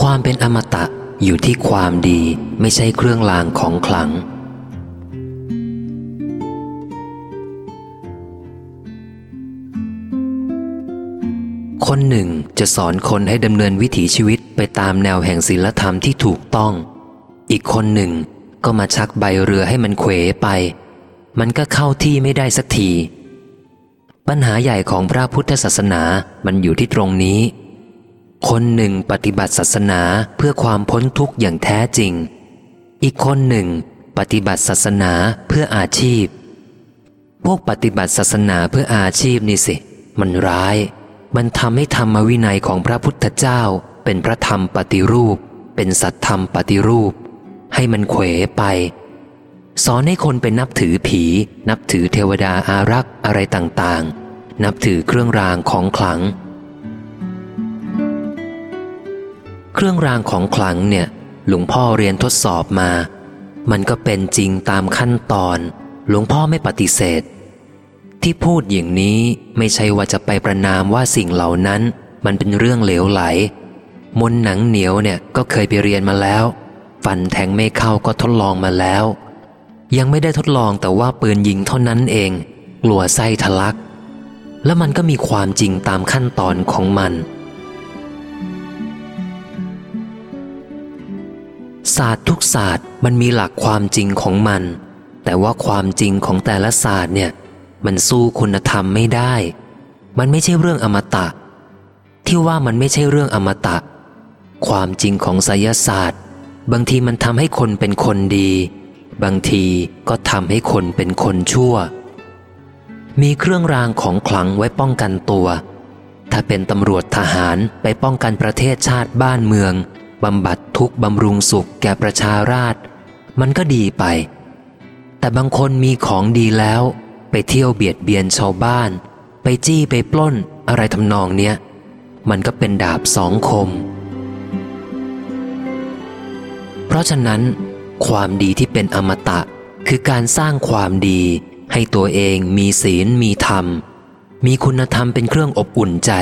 ความเป็นอมตะอยู่ที่ความดีไม่ใช่เครื่องรางของขลัง คนหนึ่งจะสอนคนให้ดำเนินวิถีชีวิตไปตามแนวแห่งศีลธรรมที่ถูกต้อง อีกคนหนึ่งก็มาชักใบเรือให้มันเขวไป มันก็เข้าที่ไม่ได้สักที ปัญหาใหญ่ของพระพุทธศาสนามันอยู่ที่ตรงนี้ คนหนึ่งปฏิบัติศาสนาเพื่อความพ้นทุกข์อย่างแท้จริง อีกคนหนึ่ง ปฏิบัติศาสนาเพื่ออาชีพ พวกปฏิบัติศาสนาเพื่ออาชีพนี่สิ มันร้าย มันทำให้ธรรมวินัยของพระพุทธเจ้า เป็นพระธรรมปฏิรูป เป็นสัตธรรมปฏิรูป ให้มันเขวไปสอนให้คนเป็นนับถือผี นับถือเทวดาอารักษ์อะไรต่างๆ นับถือเครื่องรางของขลัง เครื่องรางของขลังเนี่ย หลวงพ่อเรียนทดสอบมา มันก็เป็นจริงตามขั้นตอน หลวงพ่อไม่ปฏิเสธ ที่พูดอย่างนี้ไม่ใช่ว่าจะไปประนามว่าสิ่งเหล่านั้น มันเป็นเรื่องเหลวไหล มนหนังเหนียวเนี่ยก็เคยไปเรียนมาแล้ว ฟันแทงไม่เข้าก็ทดลองมาแล้ว ยังไม่ได้ทดลองแต่ว่าปืนยิงเท่านั้นเอง กลัวไส้ทะลัก แล้วมันก็มีความจริงตามขั้นตอนของมัน ศาสตร์ทุกศาสตร์มันมีหลักความจริงของมัน แต่ว่าความจริงของแต่ละศาสตร์เนี่ย มันสู้คุณธรรมไม่ได้ มันไม่ใช่เรื่องอมตะ ที่ว่ามันไม่ใช่เรื่องอมตะ ความจริงของไสยศาสตร์ บางทีมันทำให้คนเป็นคนดี บางทีก็ทำให้คนเป็นคนชั่ว มีเครื่องรางของขลังไว้ป้องกันตัว ถ้าเป็นตำรวจทหารไปป้องกันประเทศชาติบ้านเมือง บำบัดทุกบำรุงสุขแก่ประชาราษมันก็ดีไป แต่บางคนมีของดีแล้ว ไปเที่ยวเบียดเบียนชาวบ้าน ไปจี้ไปปล้นอะไรทำนองเนี้ย มันก็เป็นดาบสองคม เพราะฉะนั้น ความดีที่เป็นอมตะคือการสร้างความดีให้ตัวเองมีศีลมีธรรม มีคุณธรรมเป็นเครื่องอบอุ่นใจ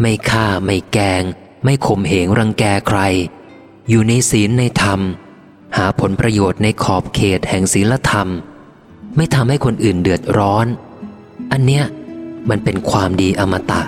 ไม่ฆ่าไม่แกง ไม่ข่มเหงรังแกใคร อยู่ในศีลในธรรม หาผลประโยชน์ในขอบเขตแห่งศีลธรรม ไม่ทำให้คนอื่นเดือดร้อน อันเนี้ยมันเป็นความดีอมตะ